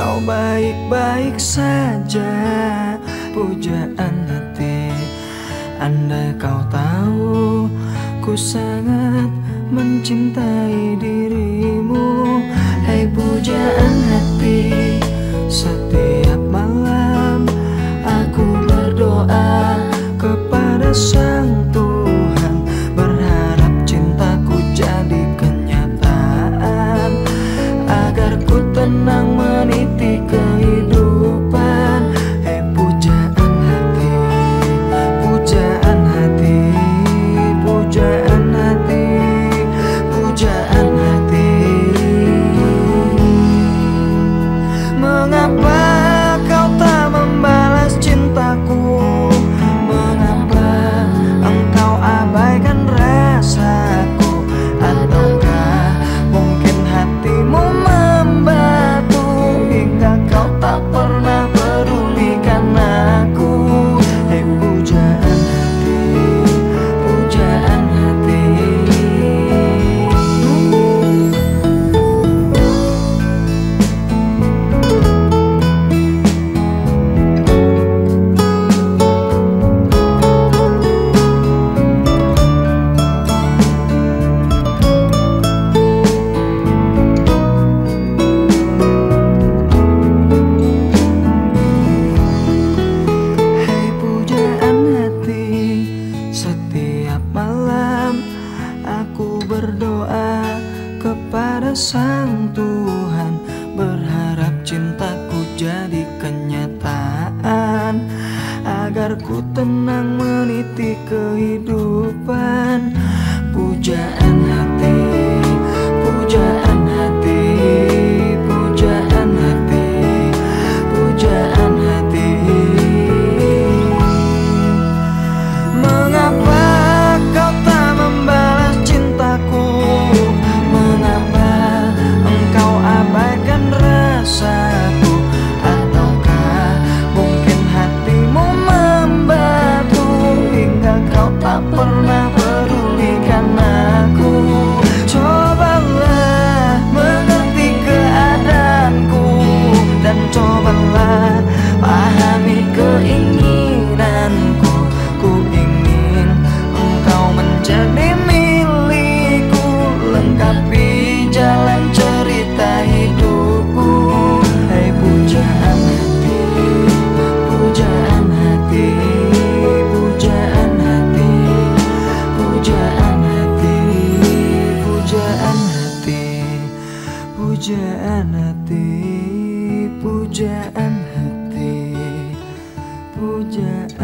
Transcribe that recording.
Kau baik-baik saja. Pujaan hati Andai kau tahu Ku sangat mencintai dirimu. Hai pujaan hati Setiap malam Aku berdoa Kepada sang Tuhan. Berharap cintaku jadi kenyataan, agar ku tenang sang Tuhan Berharap cintaku jadi kenyataan Agar ku Pujaan hati, pujaan hati, pujaan